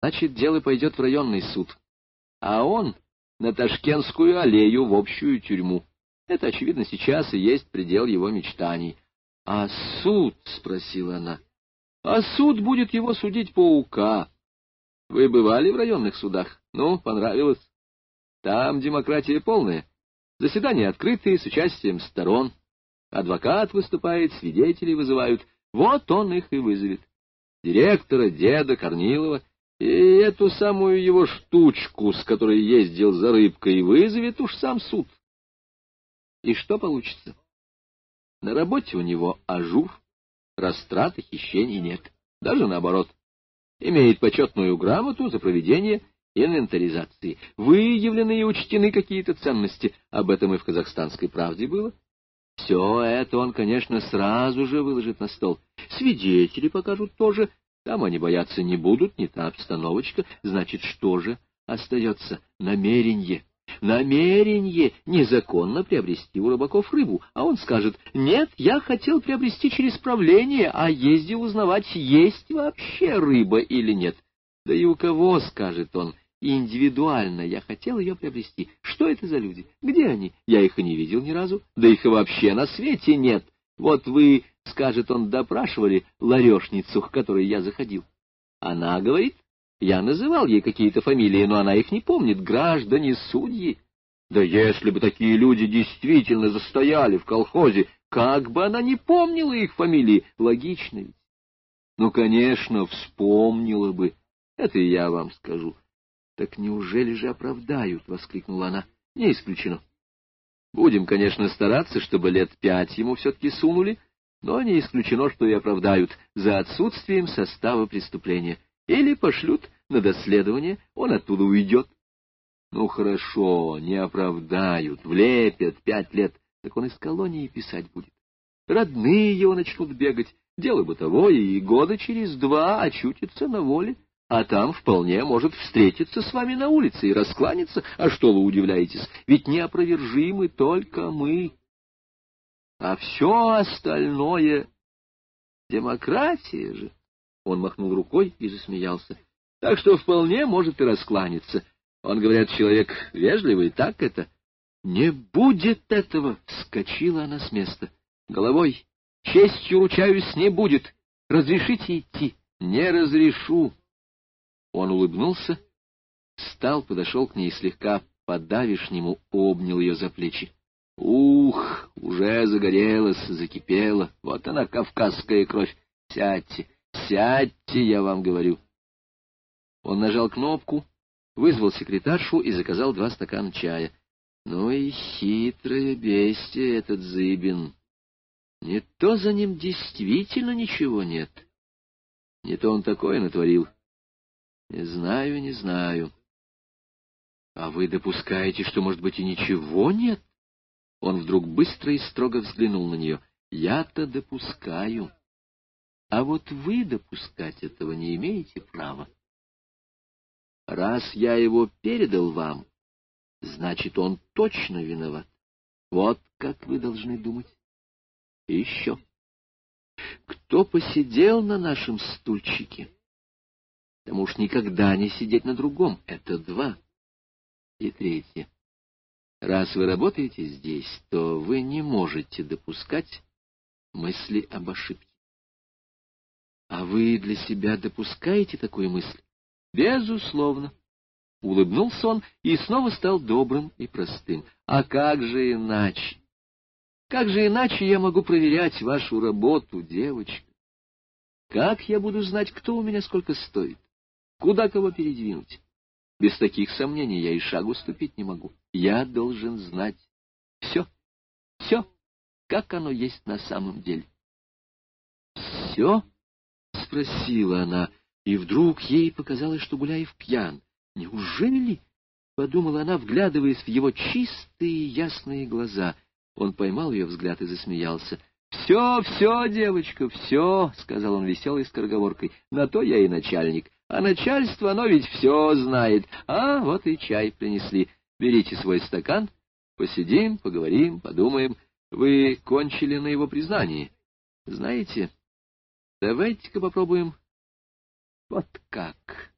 Значит, дело пойдет в районный суд. А он на Ташкентскую аллею в общую тюрьму. Это, очевидно, сейчас и есть предел его мечтаний. — А суд? — спросила она. — А суд будет его судить по УК. Вы бывали в районных судах? Ну, понравилось? Там демократия полная. Заседания открытые, с участием сторон. Адвокат выступает, свидетелей вызывают. Вот он их и вызовет. Директора, деда, Корнилова и эту самую его штучку, с которой ездил за рыбкой, вызовет уж сам суд. И что получится? На работе у него ажур, растрат и хищений нет. Даже наоборот. Имеет почетную грамоту за проведение инвентаризации. Выявлены и учтены какие-то ценности. Об этом и в казахстанской правде было. Все это он, конечно, сразу же выложит на стол. Свидетели покажут тоже, там они бояться не будут, не та обстановочка. Значит, что же остается? Намерение. Намерение незаконно приобрести у рыбаков рыбу. А он скажет, нет, я хотел приобрести через правление, а ездил узнавать, есть вообще рыба или нет. Да и у кого, скажет он, индивидуально я хотел ее приобрести. Что это за люди? Где они? Я их и не видел ни разу. Да их и вообще на свете нет. Вот вы скажет он, допрашивали ларешницу, к которой я заходил. Она говорит, я называл ей какие-то фамилии, но она их не помнит, граждане судьи. Да если бы такие люди действительно застояли в колхозе, как бы она не помнила их фамилии, логично ведь. Ну, конечно, вспомнила бы, это я вам скажу. Так неужели же оправдают, — воскликнула она, — не исключено. Будем, конечно, стараться, чтобы лет пять ему все-таки сунули, но не исключено, что и оправдают за отсутствием состава преступления. Или пошлют на доследование, он оттуда уйдет. Ну, хорошо, не оправдают, влепят пять лет, так он из колонии писать будет. Родные его начнут бегать, дело бытовое, и года через два очутится на воле, а там вполне может встретиться с вами на улице и раскланяться. А что вы удивляетесь? Ведь неопровержимы только мы а все остальное — демократия же. Он махнул рукой и засмеялся. Так что вполне может и раскланяться. Он, говорят, человек вежливый, так это? Не будет этого! — вскочила она с места. Головой, честью ручаюсь, не будет. Разрешите идти? Не разрешу. Он улыбнулся, встал, подошел к ней слегка по-давишнему обнял ее за плечи. Ух, уже загорелась, закипела. Вот она, кавказская кровь. Сядьте, сядьте, я вам говорю. Он нажал кнопку, вызвал секретаршу и заказал два стакана чая. Ну и хитрое бестие этот Зыбин. Не то за ним действительно ничего нет, не то он такое натворил. Не знаю, не знаю. А вы допускаете, что, может быть, и ничего нет? Он вдруг быстро и строго взглянул на нее. «Я-то допускаю. А вот вы допускать этого не имеете права. Раз я его передал вам, значит, он точно виноват. Вот как вы должны думать. Еще. Кто посидел на нашем стульчике? Тому уж никогда не сидеть на другом. Это два. И третье. Раз вы работаете здесь, то вы не можете допускать мысли об ошибке. А вы для себя допускаете такую мысль? Безусловно. Улыбнулся он и снова стал добрым и простым. А как же иначе? Как же иначе я могу проверять вашу работу, девочка? Как я буду знать, кто у меня сколько стоит? Куда кого передвинуть? Без таких сомнений я и шагу ступить не могу. Я должен знать все, все, как оно есть на самом деле. — Все? — спросила она, и вдруг ей показалось, что Гуляев пьян. — Неужели? — подумала она, вглядываясь в его чистые ясные глаза. Он поймал ее взгляд и засмеялся. — Все, все, девочка, все, — сказал он веселой скороговоркой, — на то я и начальник. А начальство, оно ведь все знает. А, вот и чай принесли. Берите свой стакан, посидим, поговорим, подумаем. Вы кончили на его признании. Знаете, давайте-ка попробуем вот как.